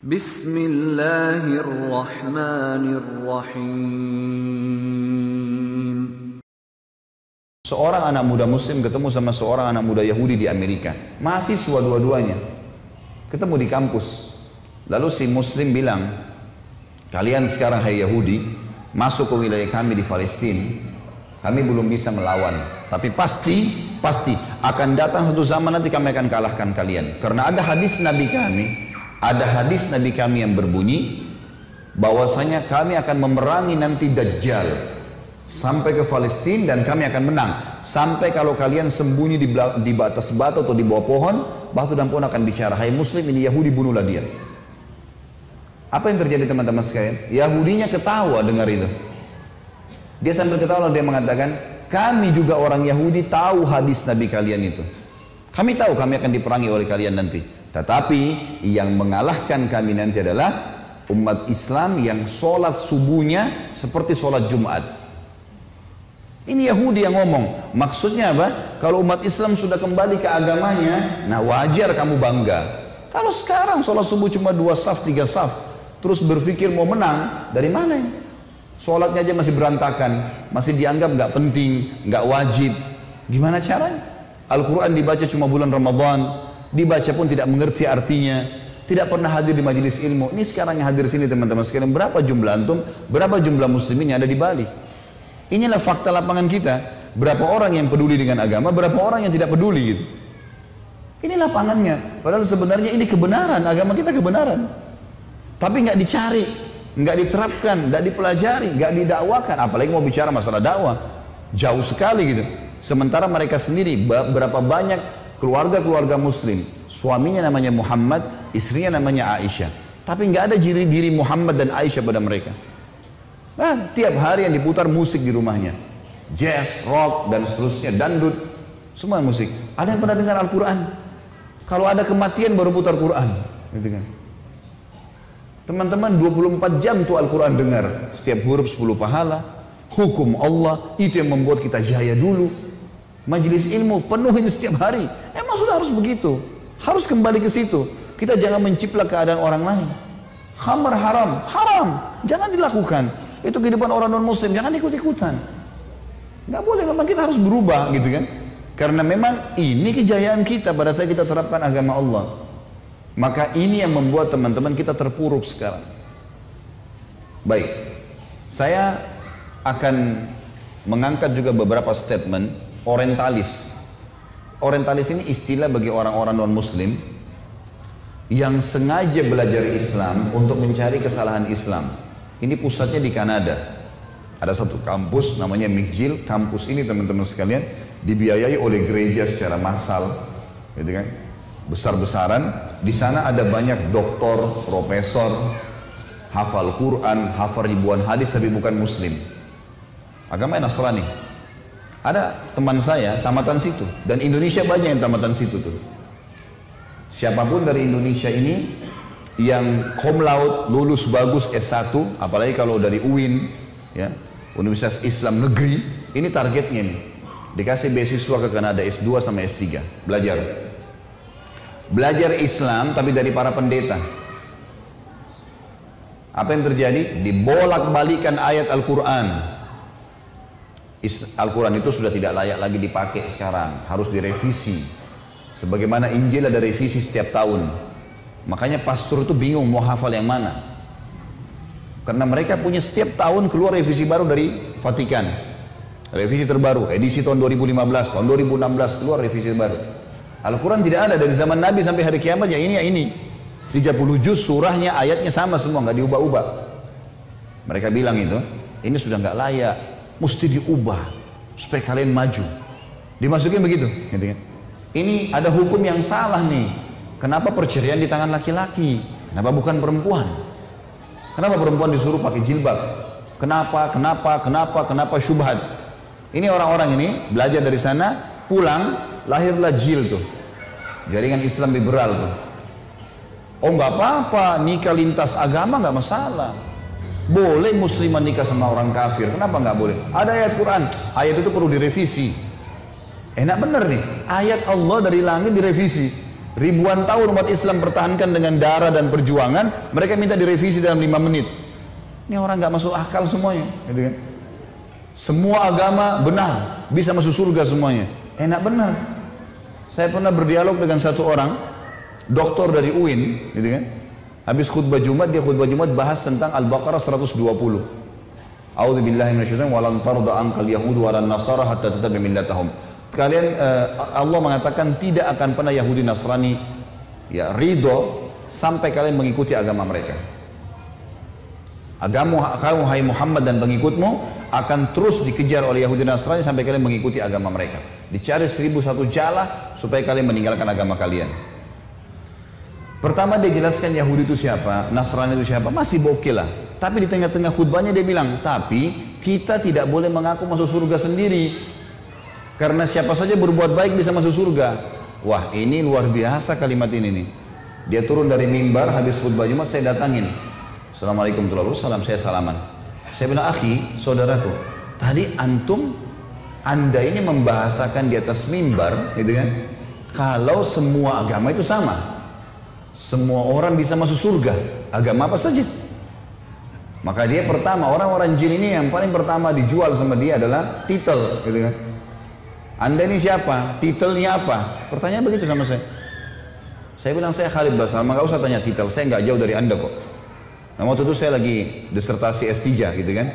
Bismillahirrahmanirrahim. Seorang anak muda muslim ketemu sama seorang anak muda Yahudi di Amerika. Mahasiswa dua-duanya. Ketemu di kampus. Lalu si muslim bilang, kalian sekarang hai Yahudi, masuk ke wilayah kami di Palestina. Kami belum bisa melawan. Tapi pasti, pasti akan datang satu zaman nanti kami akan kalahkan kalian. Karena ada hadis Nabi kami, ada hadis Nabi kami yang berbunyi, bahwasanya kami akan memerangi nanti Dajjal sampai ke Palestina dan kami akan menang. Sampai kalau kalian sembunyi di, di batas batu atau di bawah pohon batu dan pohon akan bicara hai muslim ini Yahudi bunuhlah dia. Apa yang terjadi teman-teman sekalian? Yahudinya ketawa dengar itu. Dia sambil ketawa dia mengatakan kami juga orang Yahudi tahu hadis Nabi kalian itu. Kami tahu kami akan diperangi oleh kalian nanti tetapi yang mengalahkan kami nanti adalah umat Islam yang sholat subuhnya seperti sholat Jumat ini Yahudi yang ngomong. Maksudnya apa? Kalau umat Islam sudah kembali ke agamanya, nah wajar kamu bangga. Kalau sekarang sholat subuh cuma dua saf, tiga saf, terus berpikir mau menang, dari mana ini? Sholatnya aja masih berantakan, masih dianggap nggak penting, nggak wajib. Gimana caranya? Al-Quran dibaca cuma bulan Ramadan, dibaca pun tidak mengerti artinya, tidak pernah hadir di majelis ilmu. Ini sekarang yang hadir sini teman-teman sekalian, berapa jumlah antum, berapa jumlah muslimin yang ada di Bali? Inilah fakta lapangan kita. Berapa orang yang peduli dengan agama, berapa orang yang tidak peduli gitu. Ini lapangannya. Padahal sebenarnya ini kebenaran, agama kita kebenaran. Tapi nggak dicari, nggak diterapkan, nggak dipelajari, nggak didakwakan. Apalagi mau bicara masalah dakwah, jauh sekali gitu. Sementara mereka sendiri berapa banyak keluarga-keluarga Muslim, suaminya namanya Muhammad, istrinya namanya Aisyah. Tapi nggak ada diri diri Muhammad dan Aisyah pada mereka. Nah, tiap hari yang diputar musik di rumahnya. Jazz, rock, dan seterusnya, dangdut. Semua musik. Ada yang pernah dengar Al-Quran? Kalau ada kematian baru putar Quran. Gitu kan. Teman-teman 24 jam tuh Al-Quran dengar. Setiap huruf 10 pahala. Hukum Allah, itu yang membuat kita jaya dulu. Majelis ilmu penuhin setiap hari. Emang sudah harus begitu. Harus kembali ke situ. Kita jangan menciplak keadaan orang lain. Khamar haram, haram. Jangan dilakukan. Itu kehidupan orang non muslim, jangan ikut-ikutan. Nggak boleh, memang kita harus berubah gitu kan. Karena memang ini kejayaan kita pada saat kita terapkan agama Allah. Maka ini yang membuat teman-teman kita terpuruk sekarang. Baik, saya akan mengangkat juga beberapa statement orientalis. Orientalis ini istilah bagi orang-orang non muslim yang sengaja belajar Islam untuk mencari kesalahan Islam. Ini pusatnya di Kanada. Ada satu kampus namanya McGill. Kampus ini teman-teman sekalian dibiayai oleh gereja secara massal, gitu kan? Besar-besaran. Di sana ada banyak doktor, profesor, hafal Quran, hafal ribuan hadis tapi bukan Muslim. Agama Nasrani. Ada teman saya tamatan situ. Dan Indonesia banyak yang tamatan situ tuh. Siapa pun dari Indonesia ini yang cum laude lulus bagus S1 apalagi kalau dari UIN ya Universitas Islam Negeri ini targetnya nih. Dikasih beasiswa ke Kanada S2 sama S3 belajar. Belajar Islam tapi dari para pendeta. Apa yang terjadi? Dibolak-balikan ayat Al-Quran Al-Quran itu sudah tidak layak lagi dipakai sekarang harus direvisi sebagaimana Injil ada revisi setiap tahun Makanya pastor itu bingung mau hafal yang mana. Karena mereka punya setiap tahun keluar revisi baru dari Vatikan. Revisi terbaru, edisi tahun 2015, tahun 2016 keluar revisi baru. Al-Quran tidak ada dari zaman Nabi sampai hari kiamat ya ini ya ini. 30 juz surahnya ayatnya sama semua nggak diubah-ubah. Mereka bilang itu, ini sudah nggak layak, mesti diubah supaya kalian maju. Dimasukin begitu, gitu kan? Ini ada hukum yang salah nih. Kenapa perceraian di tangan laki-laki? Kenapa bukan perempuan? Kenapa perempuan disuruh pakai jilbab? Kenapa? Kenapa? Kenapa? Kenapa syubhat? Ini orang-orang ini belajar dari sana, pulang, lahirlah jil tuh. Jaringan Islam liberal tuh. Oh nggak apa-apa, nikah lintas agama nggak masalah. Boleh muslimah nikah sama orang kafir, kenapa nggak boleh? Ada ayat Quran, ayat itu perlu direvisi. Enak bener nih, ayat Allah dari langit direvisi. Ribuan tahun umat Islam pertahankan dengan darah dan perjuangan, mereka minta direvisi dalam lima menit. Ini orang nggak masuk akal semuanya, gitu kan? Semua agama benar, bisa masuk surga semuanya. Enak benar. Saya pernah berdialog dengan satu orang, doktor dari UIN, gitu kan? Habis khutbah Jumat, dia khutbah Jumat bahas tentang Al-Baqarah 120. A'udzu billahi minasyaitonir walan tarda ankal yahud walan nasara hatta tatabi millatahum kalian uh, Allah mengatakan tidak akan pernah Yahudi Nasrani ya ridho sampai kalian mengikuti agama mereka. Agama kamu hai Muhammad dan pengikutmu akan terus dikejar oleh Yahudi Nasrani sampai kalian mengikuti agama mereka. Dicari seribu satu jala supaya kalian meninggalkan agama kalian. Pertama dia jelaskan Yahudi itu siapa, Nasrani itu siapa, masih bokil lah. Tapi di tengah-tengah khutbahnya dia bilang, tapi kita tidak boleh mengaku masuk surga sendiri. Karena siapa saja berbuat baik bisa masuk surga. Wah ini luar biasa kalimat ini nih. Dia turun dari mimbar habis khutbah Jumat saya datangin. Assalamualaikum warahmatullahi wabarakatuh. Saya salaman. Saya bilang akhi, saudaraku, tadi antum anda ini membahasakan di atas mimbar, gitu kan? Kalau semua agama itu sama, semua orang bisa masuk surga, agama apa saja. Maka dia pertama orang-orang jin ini yang paling pertama dijual sama dia adalah titel, gitu kan? Anda ini siapa? Titelnya apa? Pertanyaan begitu sama saya. Saya bilang saya Khalid Basal, nggak usah tanya titel, saya nggak jauh dari Anda kok. Nah, waktu itu saya lagi disertasi S3 gitu kan.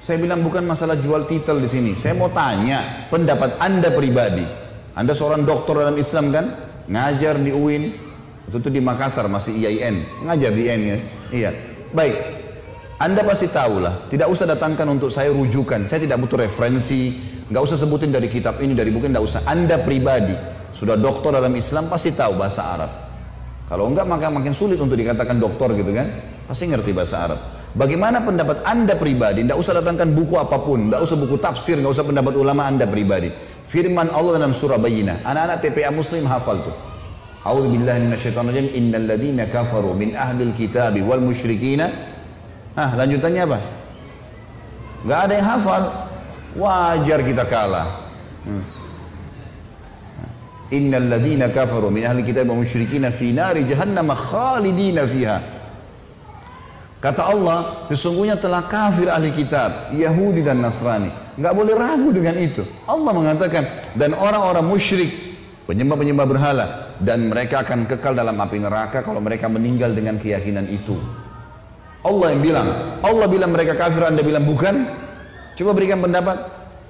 Saya bilang bukan masalah jual titel di sini. Saya mau tanya pendapat Anda pribadi. Anda seorang dokter dalam Islam kan? Ngajar di UIN. Waktu itu di Makassar masih IAIN. Ngajar di IAIN ya. Iya. Baik. Anda pasti tahu lah. Tidak usah datangkan untuk saya rujukan. Saya tidak butuh referensi Nggak usah sebutin dari kitab ini, dari buku, nggak usah. Anda pribadi, sudah doktor dalam Islam pasti tahu bahasa Arab. Kalau enggak maka makin sulit untuk dikatakan doktor gitu kan. Pasti ngerti bahasa Arab. Bagaimana pendapat anda pribadi? Tidak usah datangkan buku apa pun, tidak usah buku tafsir, tidak usah pendapat ulama anda pribadi. Firman Allah dalam surah Bayyinah. Anak-anak TPA Muslim hafal tuh. A'udzu billahi minasyaitonir rajim. Innal ladzina kafaru min ahlil kitabi wal musyrikina. Ah, lanjutannya apa? Enggak ada yang hafal. Wajar kita kalah. Hmm. Innal ladzina kafaru min ahli kitab wa musyrikina fi nari jahannam khalidina fiha. Kata Allah, sesungguhnya telah kafir ahli kitab, Yahudi dan Nasrani. Enggak boleh ragu dengan itu. Allah mengatakan, dan orang-orang musyrik, penyembah-penyembah berhala, dan mereka akan kekal dalam api neraka kalau mereka meninggal dengan keyakinan itu. Allah yang bilang, Allah bilang mereka kafir, anda bilang bukan, Coba berikan pendapat,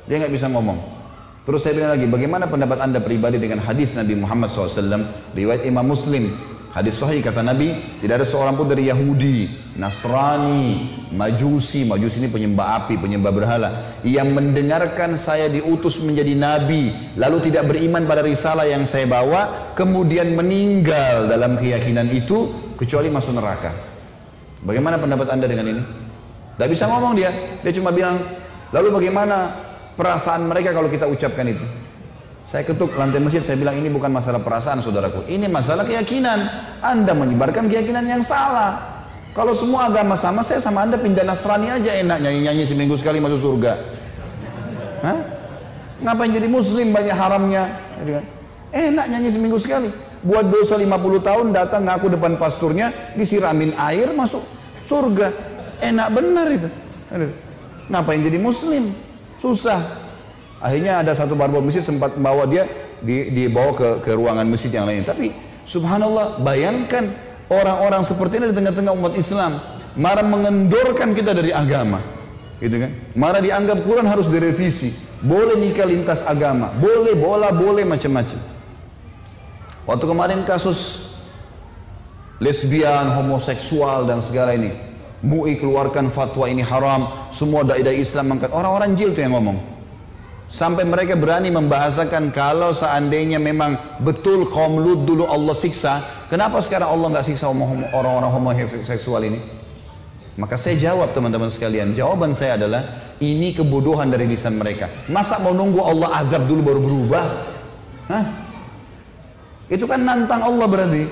dia nggak bisa ngomong. Terus saya bilang lagi, bagaimana pendapat anda pribadi dengan hadis Nabi Muhammad SAW, riwayat Imam Muslim, hadis sahih kata Nabi, tidak ada seorang pun dari Yahudi, Nasrani, Majusi, Majusi ini penyembah api, penyembah berhala, yang mendengarkan saya diutus menjadi Nabi, lalu tidak beriman pada risalah yang saya bawa, kemudian meninggal dalam keyakinan itu, kecuali masuk neraka. Bagaimana pendapat anda dengan ini? Tidak bisa ngomong dia, dia cuma bilang Lalu bagaimana perasaan mereka kalau kita ucapkan itu? Saya ketuk lantai masjid, saya bilang ini bukan masalah perasaan saudaraku. Ini masalah keyakinan. Anda menyebarkan keyakinan yang salah. Kalau semua agama sama, saya sama Anda pindah Nasrani aja enak nyanyi-nyanyi seminggu sekali masuk surga. Hah? Ngapain jadi muslim banyak haramnya? Enak nyanyi seminggu sekali. Buat dosa 50 tahun datang ngaku depan pasturnya, disiramin air masuk surga. Enak benar itu. Ngapain jadi muslim? Susah. Akhirnya ada satu barbel masjid sempat bawa dia di, dibawa ke, ke ruangan masjid yang lain. Tapi subhanallah bayangkan orang-orang seperti ini di tengah-tengah umat Islam marah mengendorkan kita dari agama. Gitu kan? Marah dianggap Quran harus direvisi. Boleh nikah lintas agama, boleh bola, boleh macam-macam. Waktu kemarin kasus lesbian, homoseksual dan segala ini, MUI keluarkan fatwa ini haram, semua dai-dai Islam mengangkat. Orang-orang jil itu yang ngomong. Sampai mereka berani membahasakan kalau seandainya memang betul kaum Lut dulu Allah siksa, kenapa sekarang Allah nggak siksa orang-orang homoseksual ini? Maka saya jawab teman-teman sekalian, jawaban saya adalah ini kebodohan dari lisan mereka. Masa mau nunggu Allah azab dulu baru berubah? Hah? Itu kan nantang Allah berarti.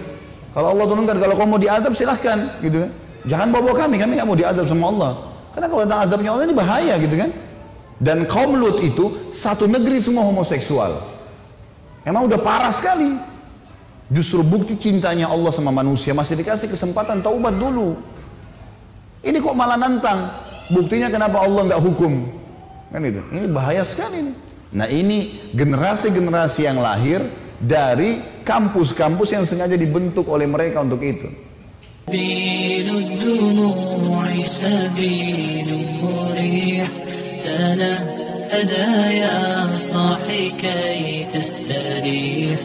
Kalau Allah turunkan, kalau kamu mau diadab silahkan, gitu kan? Jangan bawa, -bawa kami, kami nggak mau diadab sama Allah. Karena kalau datang azabnya Allah ini bahaya gitu kan. Dan kaum Lut itu satu negeri semua homoseksual. Emang udah parah sekali. Justru bukti cintanya Allah sama manusia masih dikasih kesempatan taubat dulu. Ini kok malah nantang. Buktinya kenapa Allah nggak hukum? Kan itu. Ini bahaya sekali. Ini. Nah ini generasi-generasi yang lahir dari kampus-kampus yang sengaja dibentuk oleh mereka untuk itu. سبيل الدموع سبيل مريح تنهدى يا صاحي كي تستريح.